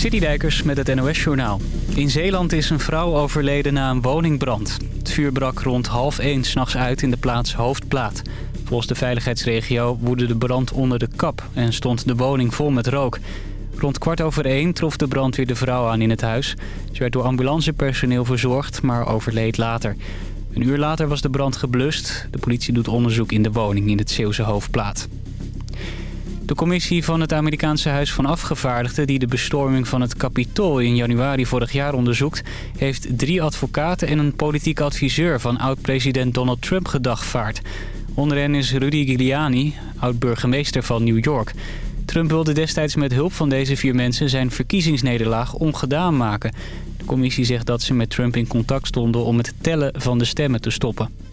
Citydijkers met het NOS-journaal. In Zeeland is een vrouw overleden na een woningbrand. Het vuur brak rond half één s'nachts uit in de plaats Hoofdplaat. Volgens de veiligheidsregio woedde de brand onder de kap en stond de woning vol met rook. Rond kwart over één trof de brandweer de vrouw aan in het huis. Ze werd door ambulancepersoneel verzorgd, maar overleed later. Een uur later was de brand geblust. De politie doet onderzoek in de woning in het Zeeuwse Hoofdplaat. De commissie van het Amerikaanse Huis van Afgevaardigden... die de bestorming van het Capitool in januari vorig jaar onderzoekt... heeft drie advocaten en een politiek adviseur van oud-president Donald Trump gedagvaard. Onder hen is Rudy Giuliani, oud-burgemeester van New York. Trump wilde destijds met hulp van deze vier mensen zijn verkiezingsnederlaag ongedaan maken. De commissie zegt dat ze met Trump in contact stonden om het tellen van de stemmen te stoppen.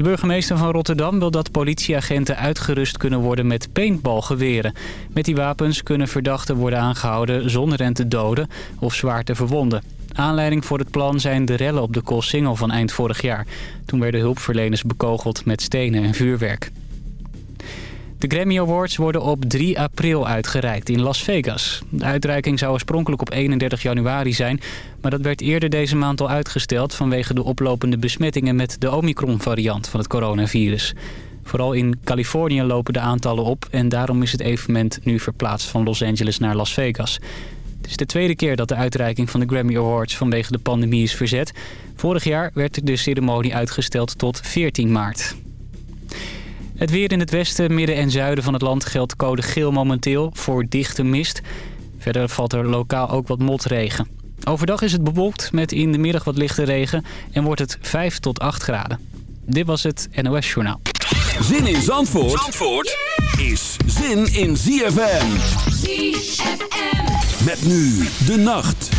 De burgemeester van Rotterdam wil dat politieagenten uitgerust kunnen worden met paintballgeweren. Met die wapens kunnen verdachten worden aangehouden zonder hen te doden of zwaar te verwonden. Aanleiding voor het plan zijn de rellen op de Koolsingel van eind vorig jaar. Toen werden hulpverleners bekogeld met stenen en vuurwerk. De Grammy Awards worden op 3 april uitgereikt in Las Vegas. De uitreiking zou oorspronkelijk op 31 januari zijn... maar dat werd eerder deze maand al uitgesteld... vanwege de oplopende besmettingen met de Omicron-variant van het coronavirus. Vooral in Californië lopen de aantallen op... en daarom is het evenement nu verplaatst van Los Angeles naar Las Vegas. Het is de tweede keer dat de uitreiking van de Grammy Awards vanwege de pandemie is verzet. Vorig jaar werd de ceremonie uitgesteld tot 14 maart. Het weer in het westen, midden en zuiden van het land geldt code geel momenteel voor dichte mist. Verder valt er lokaal ook wat motregen. Overdag is het bewolkt met in de middag wat lichte regen en wordt het 5 tot 8 graden. Dit was het NOS Journaal. Zin in Zandvoort, Zandvoort is zin in ZFM. ZFM. Met nu de nacht.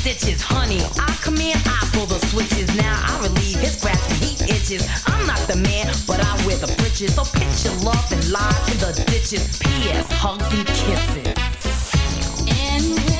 Stitches. Honey, I come command, I pull the switches. Now I relieve his grasp heat itches. I'm not the man, but I wear the britches. So pitch your love and lie to the ditches. P.S. Hugs and kisses. de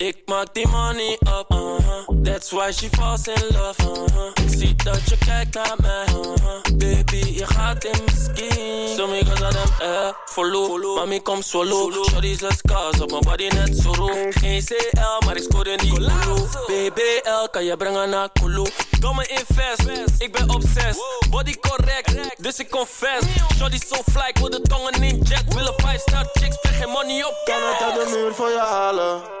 Ik maak die money up, uh -huh. that's why she falls in love. Uh -huh. Ik zie dat je kijkt naar mij, uh -huh. baby, je gaat in mijn skin. So me cause of them eh, follow, mami kom solo. Shorty's let's cause op mijn body net zo roe. Geen CL, maar ik scoorde niet Kulu. BBL kan je brengen naar Kulu. Domme invest, ik ben obsessed. Body correct, dus ik confess. Shorty so fly, ik wil de tongen in jet. Willen 5 star chicks, spreek geen money op. Kan het uit de muur voor je halen?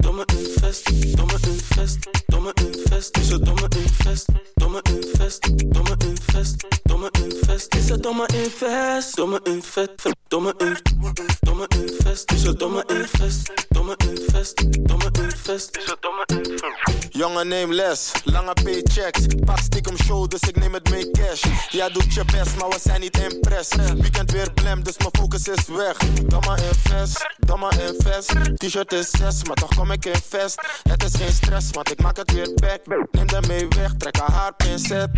domme invest, domme invest, domme invest. Is het domme invest, domme invest, domme invest. Is het domme invest, domme invest, domme invest, domme invest. Is het domme invest, domme domme. Is. Jongen, neem les, lange paychecks. Pak stiekem show, dus ik neem het mee cash. Ja, doet je best, maar we zijn niet impress. Weekend weer blem, dus mijn focus is weg. Domme invest, domme invest. T-shirt is 6, maar toch kom ik in vest. Het is geen stress, want ik maak het weer back. Neem de mee weg, trek haar haar pincet.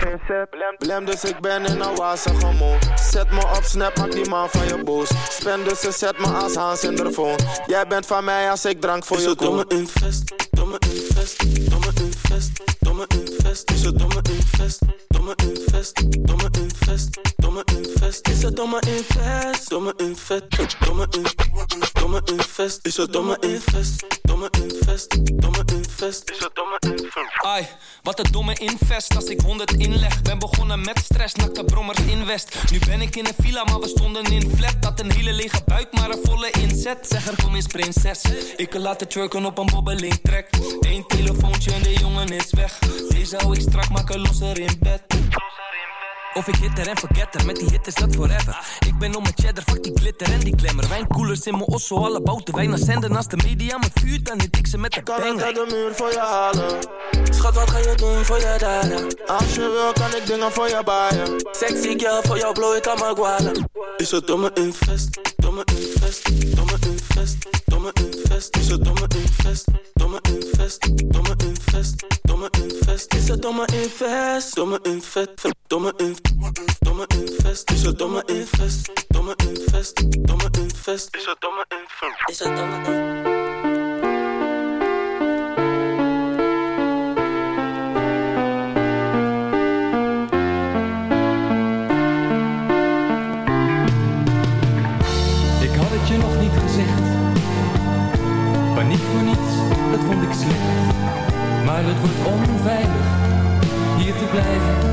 Blem, dus ik ben in een wazige mood. Zet me op snap, maak die man van je boos. Spend dus ze zet me als Hans in de phone. Jij bent van mij als ik drank voor je koop. Domme invest, domme invest, domme invest, domme invest. Is het domme invest, domme invest, domme invest, domme invest het domme invest, domme invest, domme invest, domme invest. Is het domme invest, domme invest, domme invest. Is het domme invest. Ai, wat een domme invest als ik 100 inleg. Ben begonnen met stress, nakte brommers invest. Nu ben ik in een villa, maar we stonden in flat. Dat een hele lege buik, maar een volle inzet. Zeg er kom eens prinses. Ik kan laten trucken op een bobbeling trek. Eén telefoontje en de jongen is weg. Deze hou ik strak, maken losser in bed. Of ik hitter en forgetter, met die hit is dat forever. Ik ben om mijn cheddar, fuck die glitter en die klemmer. Wijnkoelers in mijn osso, alle bouten wijn zenden. Als de media me vuurt, dan hit ik ze met de Kan banger. ik uit de muur voor je halen? Schat, wat ga je doen voor je daden? Als je wil, kan ik dingen voor je baaien. Sexy girl, voor jou blow ik aan mijn gualen. Is het domme invest, domme invest, domme invest, domme invest. Is het domme invest, domme invest, domme invest, domme invest. Is het domme invest, domme invest, domme invest, domme invest. Is het domme invest, domme invest, domme invest. Is het domme invest, is het domme invest. Ik had het je nog niet gezegd. Maar niet voor niets, dat vond ik slecht. Maar het wordt onveilig hier te blijven.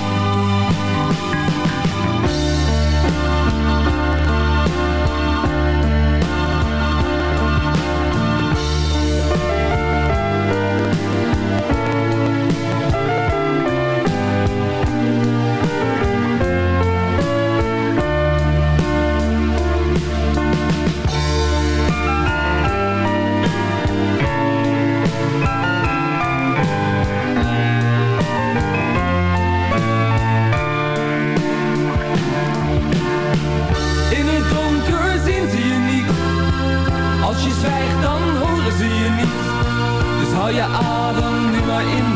hou je adem nu maar in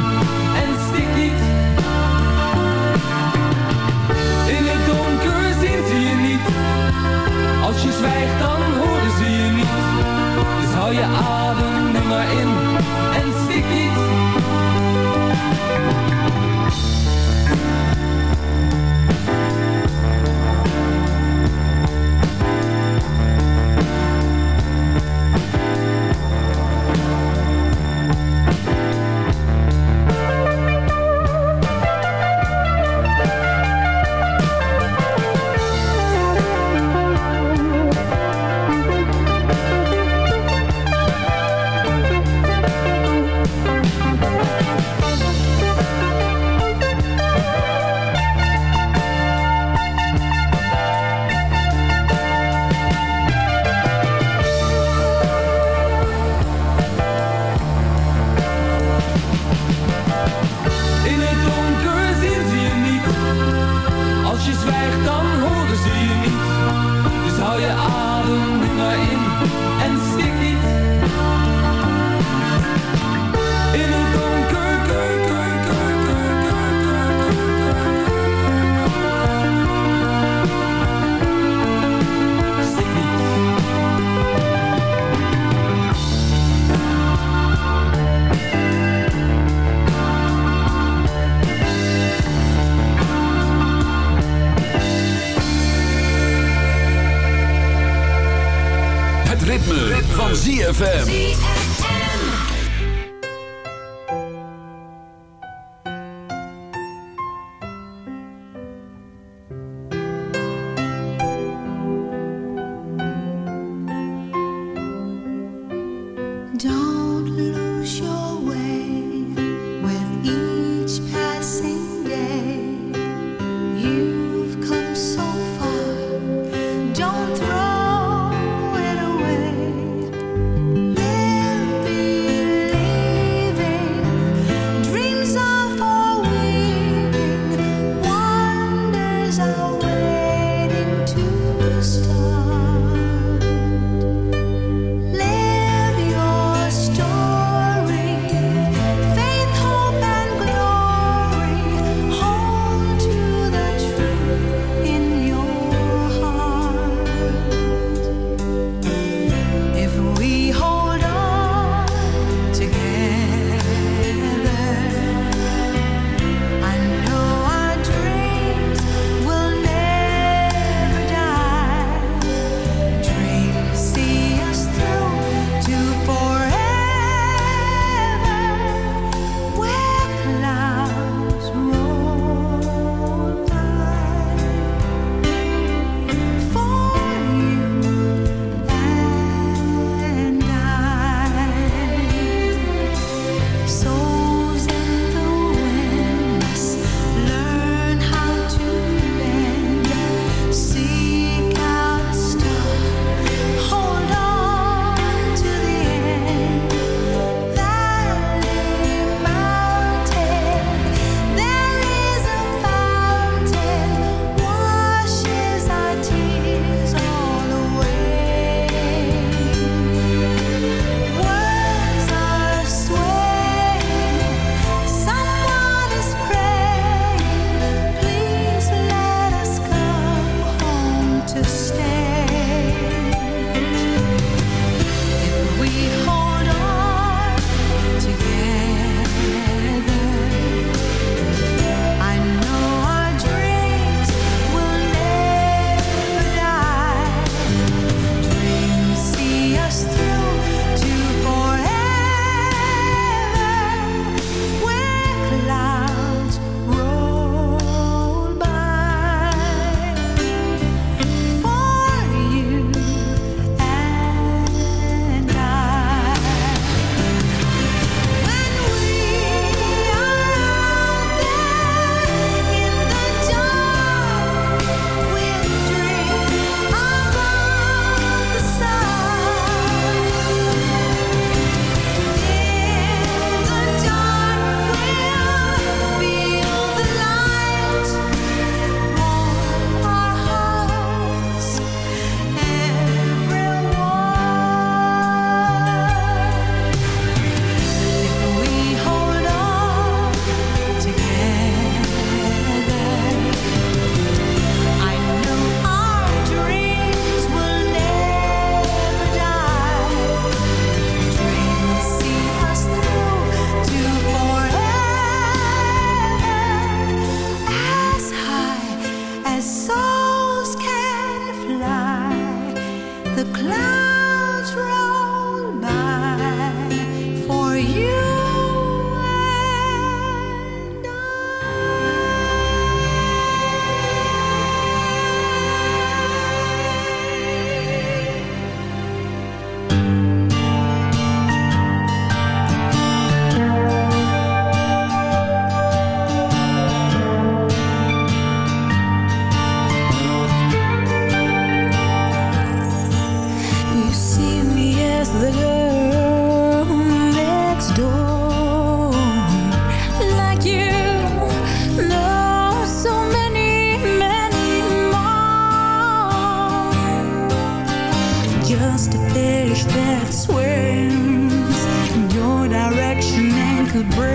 that swims in your direction and could break.